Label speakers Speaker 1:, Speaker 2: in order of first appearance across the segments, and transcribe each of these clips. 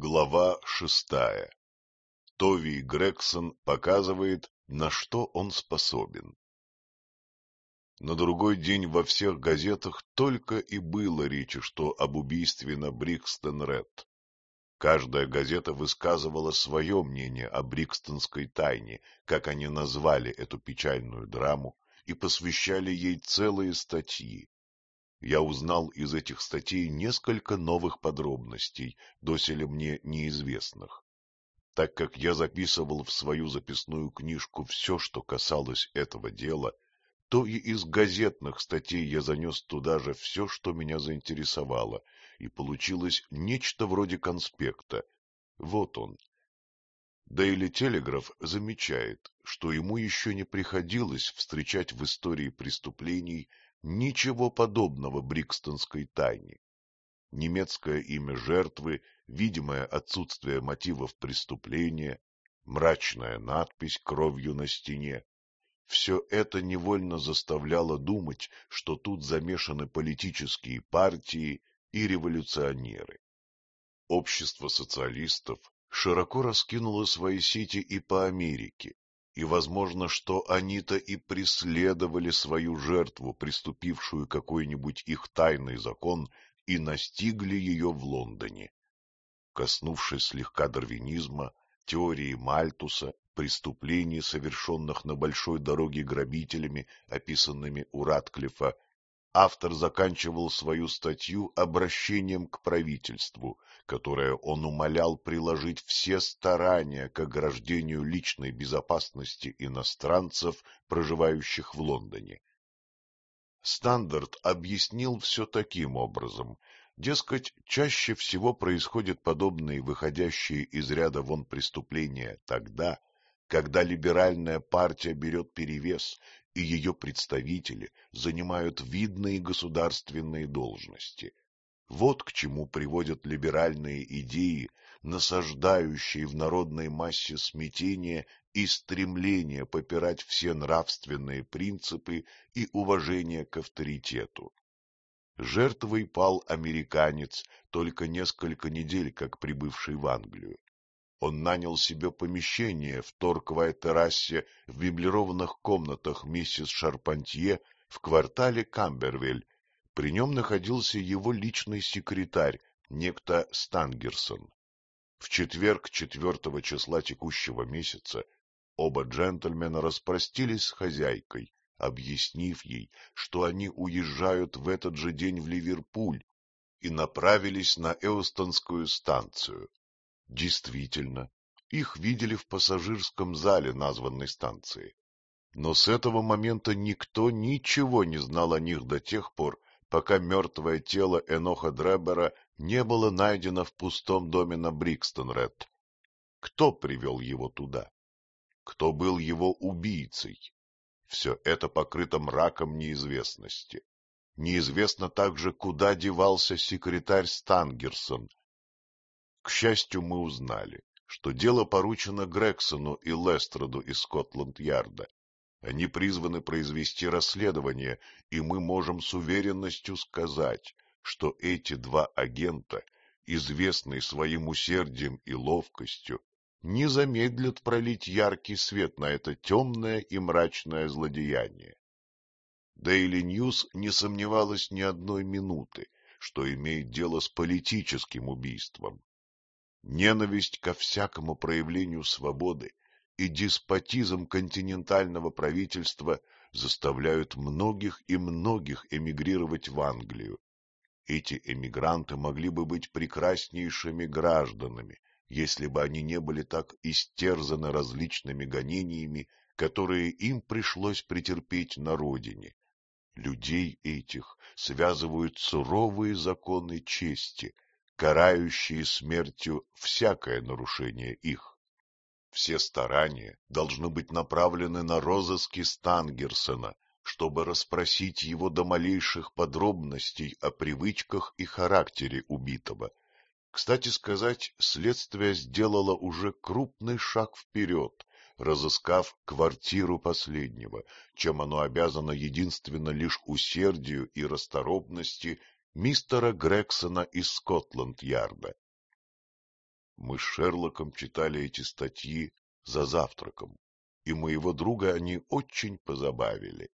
Speaker 1: Глава шестая. Тови Грегсон показывает, на что он способен. На другой день во всех газетах только и было речи, что об убийстве на Брикстон-Ред. Каждая газета высказывала свое мнение о Брикстонской тайне, как они назвали эту печальную драму, и посвящали ей целые статьи. Я узнал из этих статей несколько новых подробностей, доселе мне неизвестных. Так как я записывал в свою записную книжку все, что касалось этого дела, то и из газетных статей я занес туда же все, что меня заинтересовало, и получилось нечто вроде конспекта. Вот он. Дейли Телеграф замечает, что ему еще не приходилось встречать в истории преступлений Ничего подобного Брикстонской тайне. Немецкое имя жертвы, видимое отсутствие мотивов преступления, мрачная надпись кровью на стене. Все это невольно заставляло думать, что тут замешаны политические партии и революционеры. Общество социалистов широко раскинуло свои сети и по Америке, и возможно, что они-то и преследовали свою жертву, приступившую какой-нибудь их тайный закон, и настигли ее в Лондоне. Коснувшись слегка дарвинизма, теории Мальтуса, преступлений, совершенных на большой дороге грабителями, описанными у Ратклифа, автор заканчивал свою статью обращением к правительству, которое он умолял приложить все старания к ограждению личной безопасности иностранцев, проживающих в Лондоне. Стандарт объяснил все таким образом. Дескать, чаще всего происходят подобные выходящие из ряда вон преступления тогда, когда либеральная партия берет перевес и ее представители занимают видные государственные должности. Вот к чему приводят либеральные идеи, насаждающие в народной массе смятение и стремление попирать все нравственные принципы и уважение к авторитету. Жертвой пал американец, только несколько недель как прибывший в Англию. Он нанял себе помещение в торковой террасе в меблированных комнатах миссис Шарпантье в квартале Камбервель. При нем находился его личный секретарь, некто Стангерсон. В четверг 4 числа текущего месяца оба джентльмена распростились с хозяйкой, объяснив ей, что они уезжают в этот же день в Ливерпуль и направились на Эустонскую станцию. Действительно, их видели в пассажирском зале названной станции. Но с этого момента никто ничего не знал о них до тех пор, пока мертвое тело Эноха Дребера не было найдено в пустом доме на Брикстон-Ред. Кто привел его туда? Кто был его убийцей? Все это покрыто мраком неизвестности. Неизвестно также, куда девался секретарь Стангерсон, к счастью, мы узнали, что дело поручено Грексону и Лестроду из Скотланд-Ярда. Они призваны произвести расследование, и мы можем с уверенностью сказать, что эти два агента, известные своим усердием и ловкостью, не замедлят пролить яркий свет на это темное и мрачное злодеяние. Дейли Ньюс не сомневалась ни одной минуты, что имеет дело с политическим убийством. Ненависть ко всякому проявлению свободы и деспотизм континентального правительства заставляют многих и многих эмигрировать в Англию. Эти эмигранты могли бы быть прекраснейшими гражданами, если бы они не были так истерзаны различными гонениями, которые им пришлось претерпеть на родине. Людей этих связывают суровые законы чести — карающие смертью всякое нарушение их. Все старания должны быть направлены на розыски Стангерсона, чтобы расспросить его до малейших подробностей о привычках и характере убитого. Кстати сказать, следствие сделало уже крупный шаг вперед, разыскав квартиру последнего, чем оно обязано единственно лишь усердию и расторопности мистера Грексона из Скотланд-Ярда. Мы с Шерлоком читали эти статьи за завтраком, и моего друга они очень позабавили.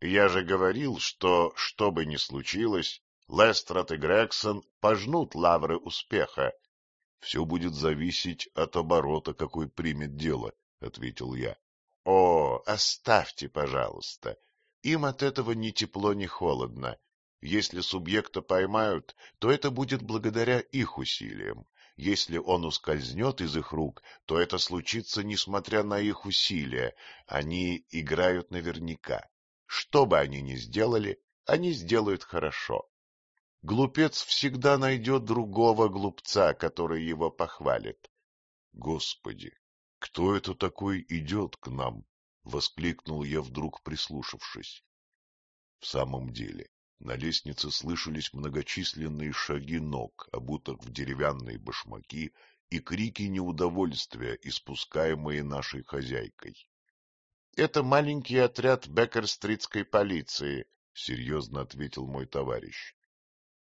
Speaker 2: Я же говорил, что, что бы ни случилось, Лестрад и Грегсон пожнут лавры успеха.
Speaker 1: — Все будет зависеть от оборота, какой примет дело, — ответил я.
Speaker 2: — О, оставьте, пожалуйста. Им от этого ни тепло, ни холодно. Если субъекта поймают, то это будет благодаря их усилиям. Если он ускользнет из их рук, то это случится несмотря на их усилия. Они играют наверняка. Что бы они ни сделали, они сделают хорошо. Глупец всегда найдет другого глупца, который его похвалит.
Speaker 1: — Господи, кто это такой идет к нам? — воскликнул я вдруг, прислушавшись. В самом деле, на лестнице слышались многочисленные шаги ног, обутых в деревянные башмаки, и крики неудовольствия, испускаемые нашей хозяйкой.
Speaker 2: — Это маленький отряд Беккер-стритской полиции, — серьезно ответил мой товарищ.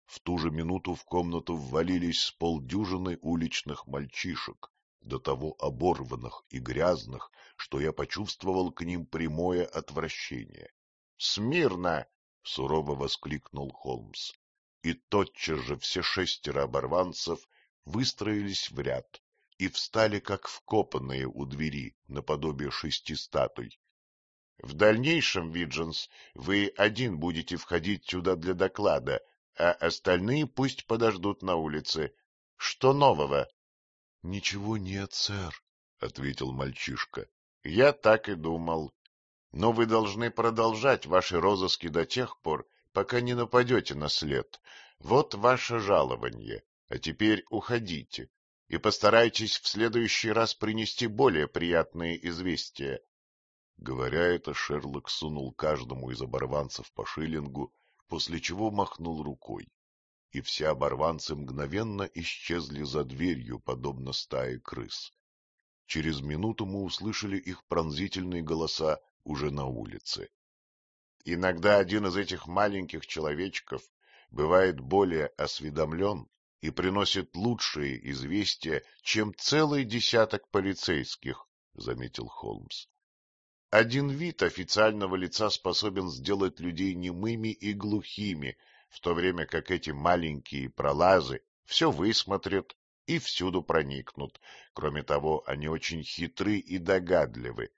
Speaker 1: В ту же минуту в комнату ввалились с полдюжины уличных мальчишек, до того оборванных и грязных, что я почувствовал к ним прямое отвращение.
Speaker 2: «Смирно!»
Speaker 1: — сурово воскликнул Холмс. И тотчас же все шестеро оборванцев выстроились в ряд и встали, как вкопанные у двери, наподобие шести статуй.
Speaker 2: — В дальнейшем, Виджинс, вы один будете входить сюда для доклада, а остальные пусть подождут на улице. Что нового?
Speaker 1: — Ничего нет, сэр, — ответил мальчишка.
Speaker 2: — Я так и думал. Но вы должны продолжать ваши розыски до тех пор, пока не нападете на след. Вот ваше жалование. А теперь уходите и постарайтесь в следующий раз принести более приятные известия.
Speaker 1: Говоря это, Шерлок сунул каждому из оборванцев по шиллингу после чего махнул рукой, и все оборванцы мгновенно исчезли за дверью, подобно стае крыс. Через минуту мы услышали их пронзительные голоса уже на улице.
Speaker 2: Иногда один из этих маленьких человечков бывает более осведомлен и приносит лучшие известия, чем целый десяток полицейских, — заметил Холмс. Один вид официального лица способен сделать людей немыми и глухими, в то время как эти маленькие пролазы все высмотрят и всюду проникнут. Кроме того, они очень хитры и догадливы.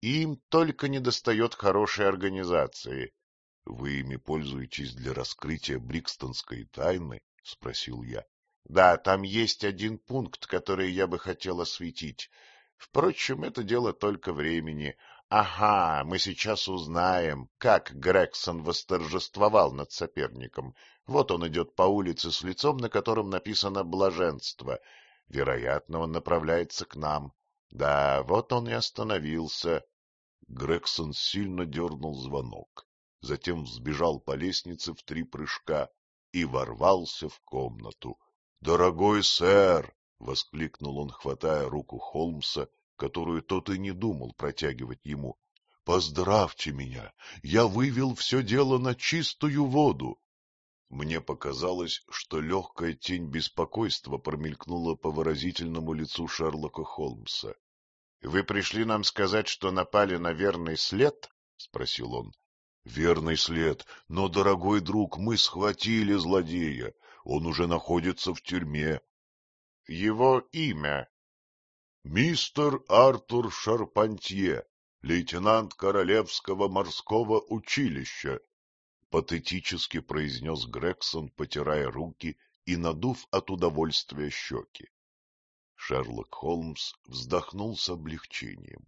Speaker 2: Им только недостает хорошей организации.
Speaker 1: — Вы ими пользуетесь для раскрытия брикстонской тайны? — спросил я.
Speaker 2: — Да, там есть один пункт, который я бы хотел осветить. Впрочем, это дело только времени. Ага, мы сейчас узнаем, как Грегсон восторжествовал над соперником. Вот он идет по улице с лицом, на котором написано «блаженство». Вероятно, он направляется к нам. Да, вот он и остановился.
Speaker 1: Грегсон сильно дернул звонок, затем взбежал по лестнице в три прыжка и ворвался в комнату. — Дорогой сэр! — воскликнул он, хватая руку Холмса которую тот и не думал протягивать ему. — Поздравьте меня, я вывел все дело на чистую воду. Мне показалось, что легкая тень беспокойства промелькнула по выразительному лицу Шерлока Холмса.
Speaker 2: — Вы пришли нам сказать, что напали на верный след? — спросил он.
Speaker 1: — Верный след, но, дорогой друг, мы схватили злодея. Он уже находится в тюрьме.
Speaker 2: — Его имя?
Speaker 1: Мистер Артур Шарпантье, лейтенант Королевского морского училища, — патетически произнес Грегсон, потирая руки и надув от удовольствия щеки. Шерлок Холмс вздохнул с облегчением,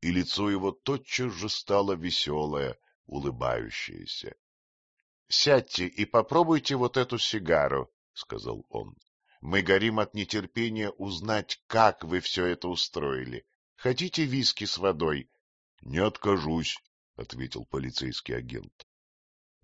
Speaker 1: и лицо его тотчас же стало веселое, улыбающееся.
Speaker 2: — Сядьте и попробуйте вот эту сигару, — сказал он. Мы горим от нетерпения узнать, как вы все это устроили. Хотите виски с водой?
Speaker 1: — Не откажусь, — ответил полицейский агент.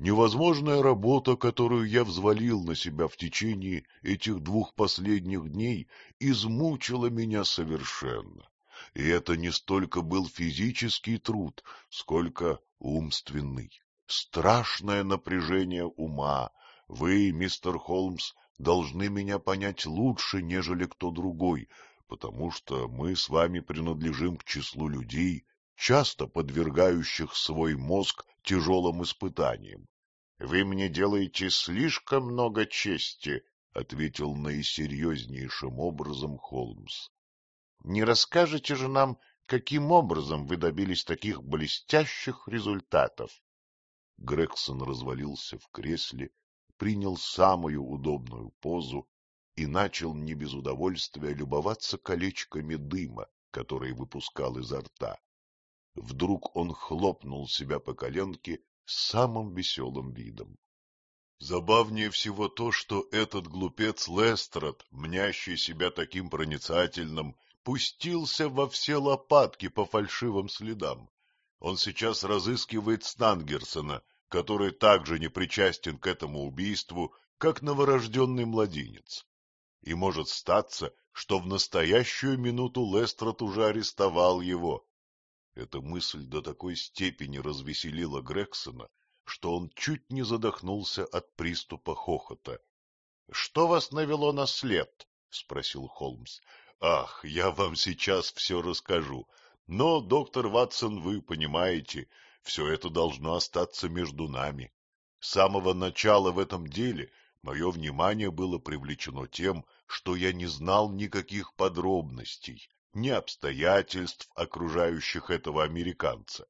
Speaker 1: Невозможная работа, которую я взвалил на себя в течение этих двух последних дней, измучила меня совершенно. И это не столько был физический труд, сколько умственный. Страшное напряжение ума. Вы, мистер Холмс, должны меня понять лучше, нежели кто другой, потому что мы с вами принадлежим к числу людей, часто подвергающих свой мозг тяжелым испытаниям.
Speaker 2: — Вы мне делаете слишком много чести, —
Speaker 1: ответил наисерьезнейшим образом Холмс.
Speaker 2: — Не расскажете же нам, каким образом вы добились таких блестящих результатов?
Speaker 1: Грегсон развалился в кресле, принял самую удобную позу и начал не без удовольствия любоваться колечками дыма, которые выпускал изо рта. Вдруг он хлопнул себя по коленке с самым веселым видом. Забавнее всего то, что этот глупец Лестрад, мнящий себя таким проницательным, пустился во все лопатки по фальшивым следам. Он сейчас разыскивает Стангерсона, который также не причастен к этому убийству, как новорожденный младенец. И может статься, что в настоящую минуту Лестрад уже арестовал его. Эта мысль до такой степени развеселила Грексона, что он чуть не задохнулся от приступа хохота.
Speaker 2: — Что вас навело на след? — спросил Холмс.
Speaker 1: — Ах, я вам сейчас все расскажу. Но, доктор Ватсон, вы понимаете, все это должно остаться между нами. С самого начала в этом деле мое внимание было привлечено тем, что я не знал никаких подробностей, ни обстоятельств, окружающих этого американца.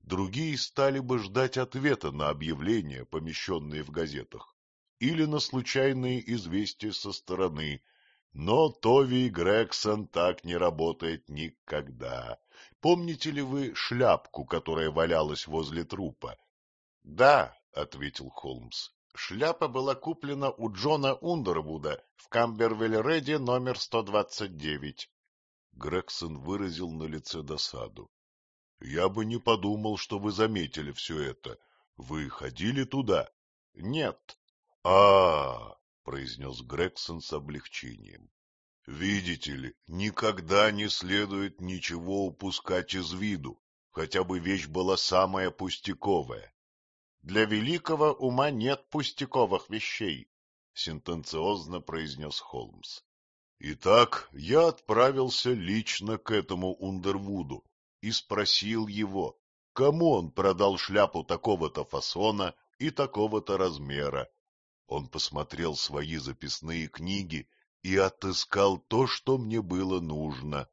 Speaker 1: Другие стали бы ждать ответа на объявления, помещенные в газетах, или на случайные известия со стороны, но Тови Грегсон так не работает никогда. Помните ли вы шляпку, которая валялась возле трупа?
Speaker 2: — Да, — ответил Холмс. Шляпа была куплена у Джона Ундервуда в Камбервель-Реде номер 129.
Speaker 1: Грегсон выразил на лице досаду. — Я бы не подумал, что вы заметили все это. Вы ходили туда?
Speaker 2: — Нет.
Speaker 1: А — А-а-а! — произнес Грегсон с облегчением. — Видите ли, никогда не следует ничего упускать из виду, хотя бы вещь была самая пустяковая.
Speaker 2: — Для великого ума нет пустяковых вещей, — сентенциозно произнес Холмс.
Speaker 1: Итак, я отправился лично к этому Ундервуду, и спросил его, кому он продал шляпу такого-то фасона и такого-то размера. Он посмотрел свои записные книги и отыскал то, что мне было нужно.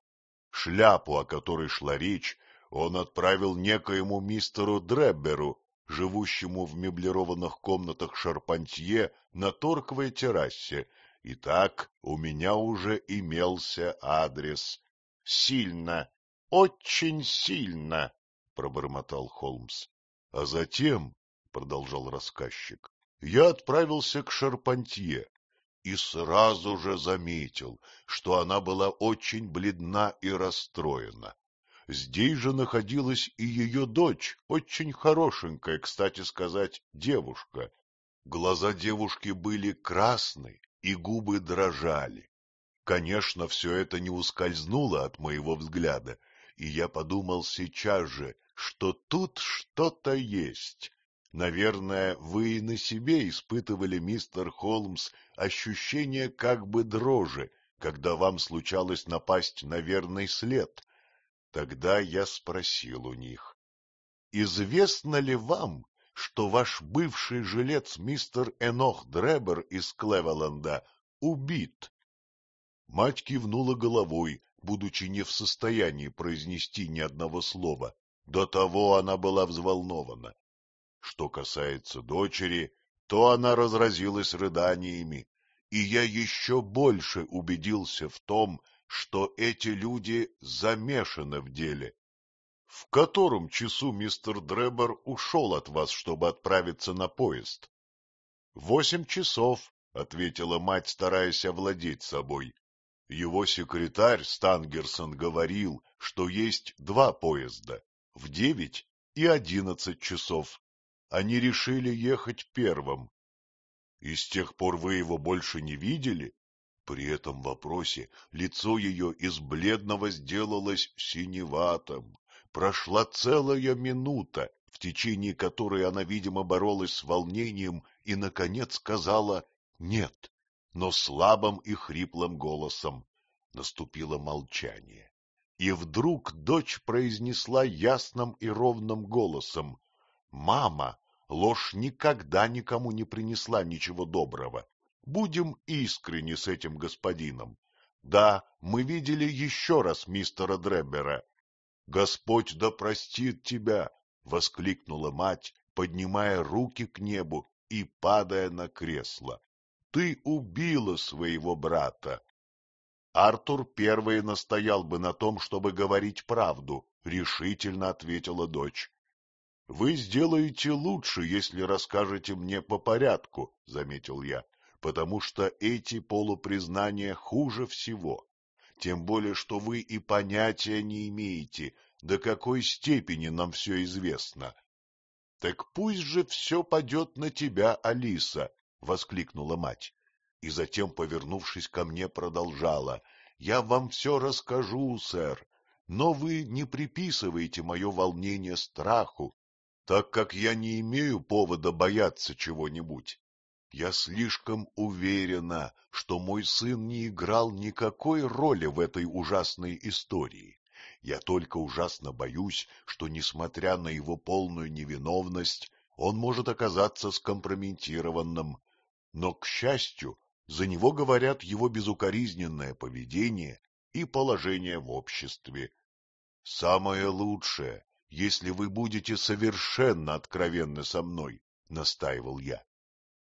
Speaker 1: Шляпу, о которой шла речь, он отправил некоему мистеру Дребберу, живущему в меблированных комнатах Шарпантье на торковой террасе. Итак, у меня уже имелся адрес.
Speaker 2: — Сильно, очень сильно, — пробормотал Холмс.
Speaker 1: — А затем, — продолжал рассказчик, — я отправился к Шарпантье и сразу же заметил, что она была очень бледна и расстроена. Здесь же находилась и ее дочь, очень хорошенькая, кстати сказать, девушка. Глаза девушки были красны, и губы дрожали. Конечно, все это не ускользнуло от моего взгляда, и я подумал сейчас же, что тут что-то есть. Наверное, вы и на себе испытывали, мистер Холмс, ощущение как бы дрожи, когда вам случалось напасть на верный след. Тогда я спросил у них, известно ли вам, что ваш бывший жилец мистер Энох Дребер из Клевеленда убит? Мать кивнула головой, будучи не в состоянии произнести ни одного слова. До того она была взволнована. Что касается дочери, то она разразилась рыданиями, и я еще больше убедился в том, что эти люди замешаны в деле. — В котором часу мистер Дребер ушел от вас, чтобы отправиться на поезд? — Восемь часов, — ответила мать, стараясь овладеть собой. Его секретарь Стангерсон говорил, что есть два поезда — в девять и одиннадцать часов. Они решили ехать первым. И с тех пор вы его больше не видели? При этом вопросе лицо ее из бледного сделалось синеватым. Прошла целая минута, в течение которой она, видимо, боролась с волнением и, наконец, сказала «нет». но слабым и хриплым голосом. Наступило молчание. И вдруг дочь произнесла ясным и ровным голосом. — Мама, ложь никогда никому не принесла ничего доброго. Будем искренни с этим господином. Да, мы видели еще раз мистера Дреббера. — Господь да простит тебя! — воскликнула мать, поднимая руки к небу и падая на кресло. — Ты убила своего брата. Артур первый настоял бы на том, чтобы говорить правду, — решительно ответила дочь. — Вы сделаете лучше, если расскажете мне по порядку, — заметил я потому что эти полупризнания хуже всего, тем более что вы и понятия не имеете, до какой степени нам все известно. — Так пусть же все падет на тебя, Алиса! — воскликнула мать. И затем, повернувшись ко мне, продолжала. — Я вам все расскажу, сэр, но вы не приписываете мое волнение страху, так как я не имею повода бояться чего-нибудь. Я слишком уверена, что мой сын не играл никакой роли в этой ужасной истории. Я только ужасно боюсь, что, несмотря на его полную невиновность, он может оказаться скомпрометированным. Но, к счастью, за него говорят его безукоризненное поведение и положение в обществе. Самое лучшее, если вы будете совершенно откровенны со мной, — настаивал я.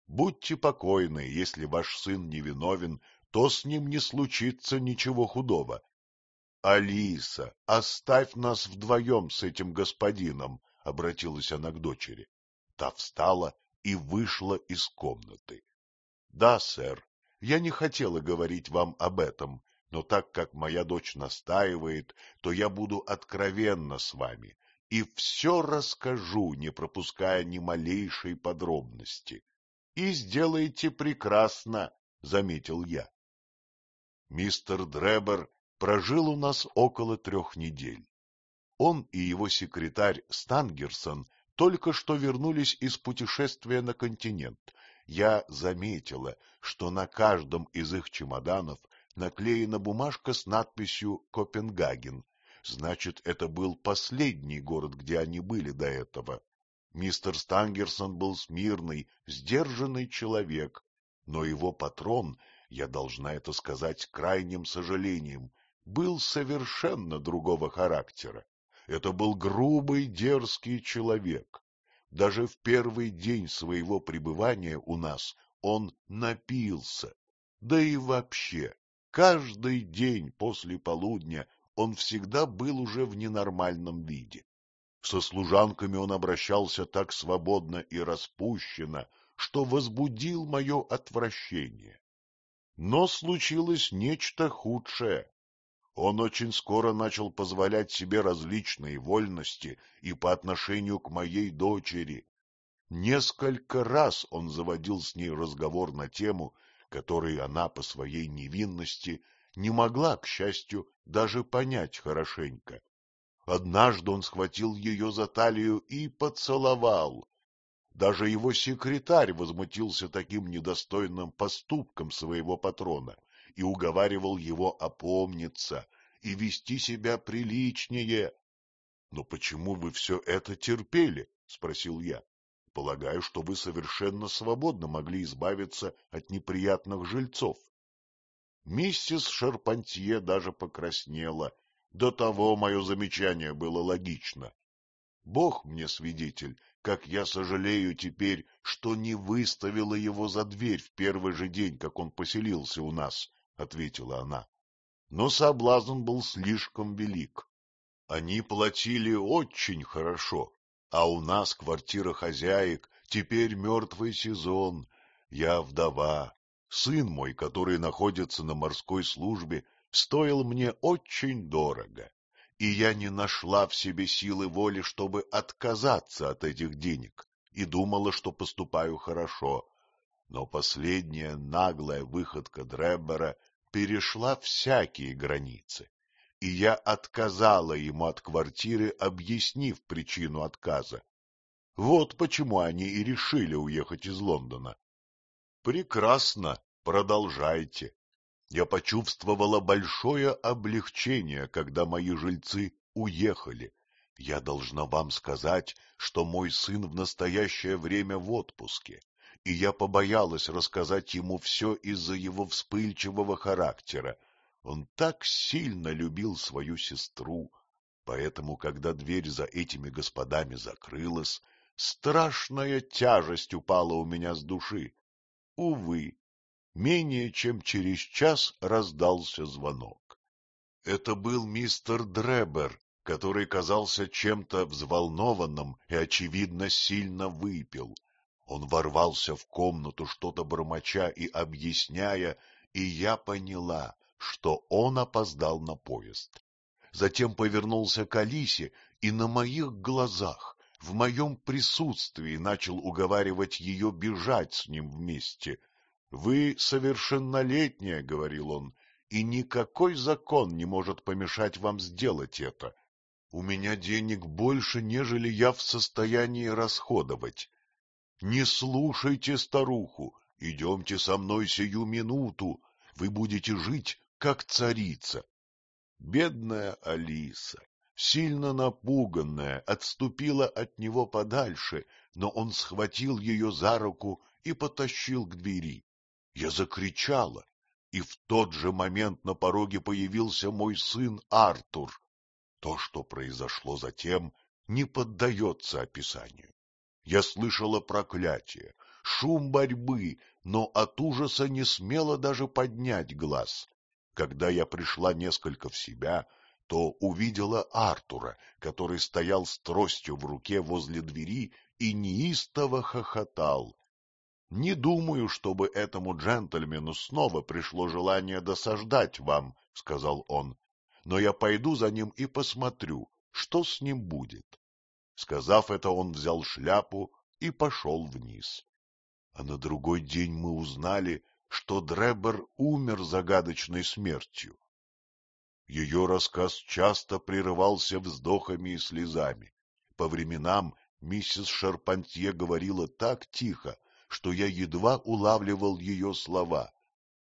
Speaker 1: Будьте покойны, если ваш сын невиновен, то с ним не случится ничего худого. — Алиса, оставь нас вдвоем с этим господином, — обратилась она к дочери. Та встала и вышла из комнаты. — Да, сэр, я не хотела говорить вам об этом, но так как моя дочь настаивает, то я буду откровенна с вами и все расскажу, не пропуская ни малейшей подробности. — И сделаете прекрасно, — заметил я. Мистер Дребер прожил у нас около трех недель. Он и его секретарь Стангерсон только что вернулись из путешествия на континент. Я заметила, что на каждом из их чемоданов наклеена бумажка с надписью «Копенгаген». Значит, это был последний город, где они были до этого. Мистер Стангерсон был смирный, сдержанный человек, но его патрон, я должна это сказать крайним сожалением, был совершенно другого характера. Это был грубый, дерзкий человек. Даже в первый день своего пребывания у нас он напился. Да и вообще, каждый день после полудня он всегда был уже в ненормальном виде. Со служанками он обращался так свободно и распущенно, что возбудил мое отвращение. Но случилось нечто худшее. Он очень скоро начал позволять себе различные вольности и по отношению к моей дочери. Несколько раз он заводил с ней разговор на тему, которой она по своей невинности не могла, к счастью, даже понять хорошенько. Однажды он схватил ее за талию и поцеловал. Даже его секретарь возмутился таким недостойным поступком своего патрона и уговаривал его опомниться и вести себя приличнее. — Но почему вы все это терпели? — спросил я. — Полагаю, что вы совершенно свободно могли избавиться от неприятных жильцов. Миссис Шарпантье даже покраснела до того мое замечание было логично. Бог мне свидетель, как я сожалею теперь, что не выставила его за дверь в первый же день, как он поселился у нас, — ответила она. Но соблазн был слишком велик. Они платили очень хорошо, а у нас квартира хозяек, теперь мертвый сезон, я вдова. Сын мой, который находится на морской службе, стоил мне очень дорого, и я не нашла в себе силы воли, чтобы отказаться от этих денег, и думала, что поступаю хорошо. Но последняя наглая выходка Дреббера перешла всякие границы, и я отказала ему от квартиры, объяснив причину отказа. Вот почему они и решили уехать из Лондона. Прекрасно, продолжайте. Я почувствовала большое облегчение, когда мои жильцы уехали. Я должна вам сказать, что мой сын в настоящее время в отпуске, и я побоялась рассказать ему все из-за его вспыльчивого характера. Он так сильно любил свою сестру, поэтому, когда дверь за этими господами закрылась, страшная тяжесть упала у меня с души. Увы, менее чем через час раздался звонок. Это был мистер Дребер, который казался чем-то взволнованным и, очевидно, сильно выпил. Он ворвался в комнату, что-то бормоча и объясняя, и я поняла, что он опоздал на поезд. Затем повернулся к Алисе и на моих глазах, в моем присутствии, начал уговаривать ее бежать с ним вместе. — Вы совершеннолетняя, — говорил он, — и никакой закон не может помешать вам сделать это. У меня денег больше, нежели я в состоянии расходовать. Не слушайте старуху, идемте со мной сию минуту, вы будете жить, как царица. Бедная Алиса, сильно напуганная, отступила от него подальше, но он схватил ее за руку и потащил к двери. Я закричала, и в тот же момент на пороге появился мой сын Артур. То, что произошло затем, не поддается описанию. Я слышала проклятие, шум борьбы, но от ужаса не смела даже поднять глаз. Когда я пришла несколько в себя, то увидела Артура, который стоял с тростью в руке возле двери и неистово хохотал. Не думаю, чтобы этому джентльмену снова пришло желание досаждать вам, — сказал он, — но я пойду за ним и посмотрю, что с ним будет. Сказав это, он взял шляпу и пошел вниз. А на другой день мы узнали, что Дребер умер загадочной смертью. Ее рассказ часто прерывался вздохами и слезами. По временам миссис Шарпантье говорила так тихо, что я едва улавливал ее слова.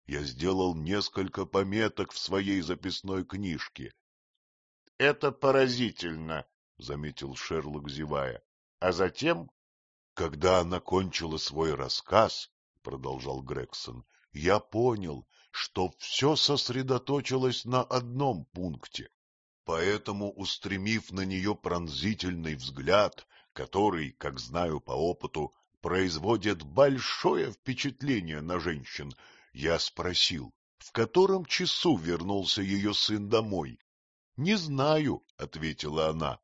Speaker 1: Я сделал несколько пометок в своей записной книжке. — Это поразительно, — заметил Шерлок, зевая. — А затем... — Когда она кончила свой рассказ, — продолжал Грегсон, — я понял, что все сосредоточилось на одном пункте. Поэтому, устремив на нее пронзительный взгляд, который, как знаю по опыту, производит большое впечатление на женщин, я спросил, в котором часу вернулся ее сын домой. — Не знаю, — ответила она.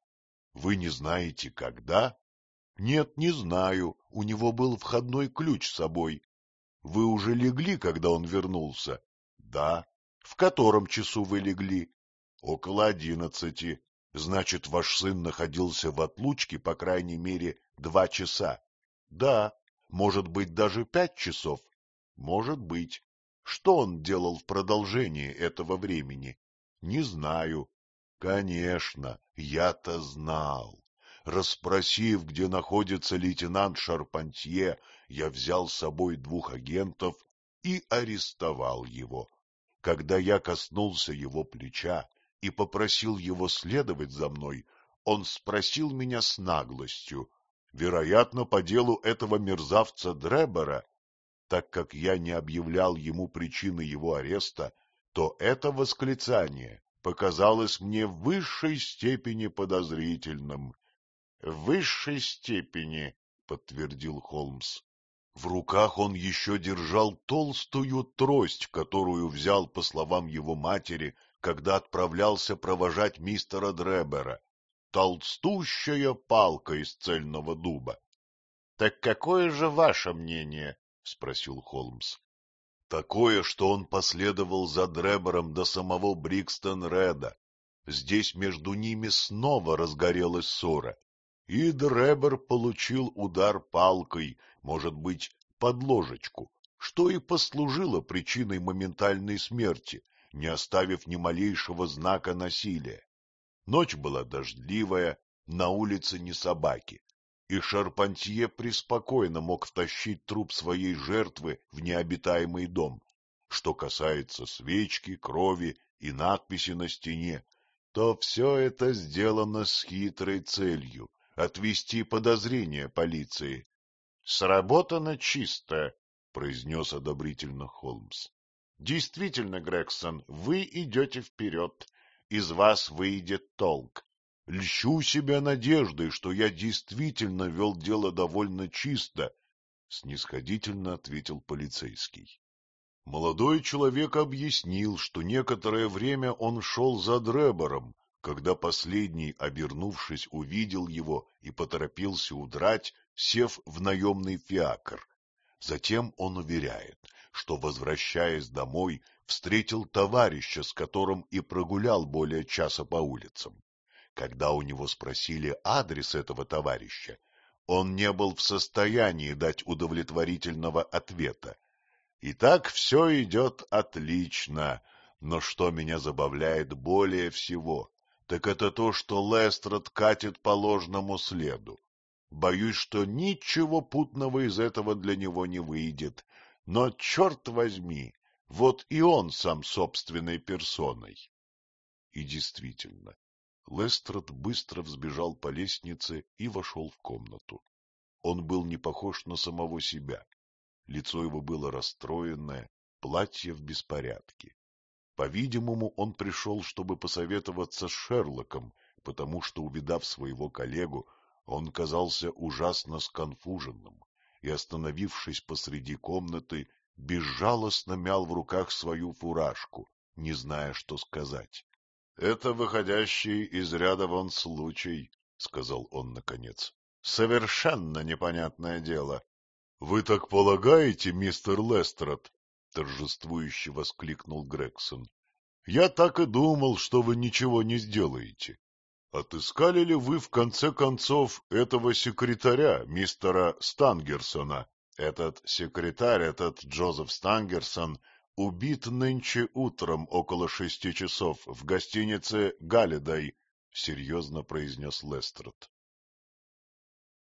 Speaker 1: Вы не знаете, когда? Нет, не знаю. У него был входной ключ с собой. Вы уже легли, когда он вернулся? Да. В котором часу вы легли? Около одиннадцати. Значит, ваш сын находился в отлучке, по крайней мере, два часа. Да. Может быть, даже пять часов? Может быть. Что он делал в продолжении этого времени? Не знаю. Конечно, я-то знал. Расспросив, где находится лейтенант Шарпантье, я взял с собой двух агентов и арестовал его. Когда я коснулся его плеча и попросил его следовать за мной, он спросил меня с наглостью, вероятно, по делу этого мерзавца Дребера. Так как я не объявлял ему причины его ареста, то это восклицание показалось мне в высшей степени подозрительным. — В высшей степени, — подтвердил Холмс. В руках он еще держал толстую трость, которую взял, по словам его матери, когда отправлялся провожать мистера Дребера. Толстущая палка из цельного дуба. — Так какое же ваше мнение? — спросил Холмс. Такое, что он последовал за Дребером до самого Брикстон-Реда. Здесь между ними снова разгорелась ссора, и Дребер получил удар палкой, может быть, под ложечку, что и послужило причиной моментальной смерти, не оставив ни малейшего знака насилия. Ночь была дождливая, на улице ни собаки и Шарпантье преспокойно мог втащить труп своей жертвы в необитаемый дом, Что касается свечки, крови и надписи на стене, то все это сделано с хитрой целью — отвести подозрения полиции.
Speaker 2: — Сработано чисто, — произнес одобрительно Холмс. — Действительно, Грегсон, вы идете вперед, из вас выйдет толк.
Speaker 1: Льщу себя надеждой, что я действительно вел дело довольно чисто, — снисходительно ответил полицейский. Молодой человек объяснил, что некоторое время он шел за Дребором, когда последний, обернувшись, увидел его и поторопился удрать, сев в наемный фиакр. Затем он уверяет, что, возвращаясь домой, встретил товарища, с которым и прогулял более часа по улицам. Когда у него спросили адрес этого товарища, он не был в состоянии дать удовлетворительного ответа, и так все идет отлично, но что меня забавляет более всего, так это то, что Лестрад катит по ложному следу. Боюсь, что ничего путного из этого для него не выйдет, но, черт возьми, вот и он сам собственной персоной. И действительно, Лестрад быстро взбежал по лестнице и вошел в комнату. Он был не похож на самого себя. Лицо его было расстроенное, платье в беспорядке. По-видимому, он пришел, чтобы посоветоваться с Шерлоком, потому что, увидав своего коллегу, он казался ужасно сконфуженным и, остановившись посреди комнаты, безжалостно мял в руках свою фуражку, не зная, что сказать. — Это выходящий из ряда вон случай, — сказал он наконец. — Совершенно непонятное дело. — Вы так полагаете, мистер Лестрад? — торжествующе воскликнул Грегсон. — Я так и думал, что вы ничего не сделаете. Отыскали ли вы, в конце концов, этого секретаря, мистера Стангерсона? Этот секретарь, этот Джозеф Стангерсон, убит нынче утром около шести часов в гостинице «Галлидай», — серьезно произнес Лестрад.